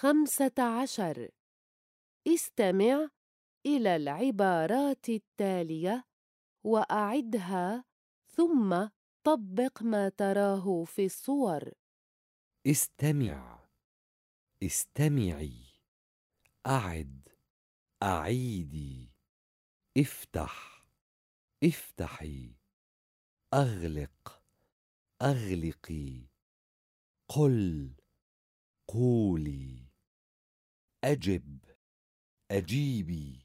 خمسة عشر. استمع إلى العبارات التالية وأعدها ثم طبق ما تراه في الصور. استمع. استمعي. أعد. أعيدي. افتح. افتحي. أغلق. أغلقي. قل. قولي. أجب أجيبي.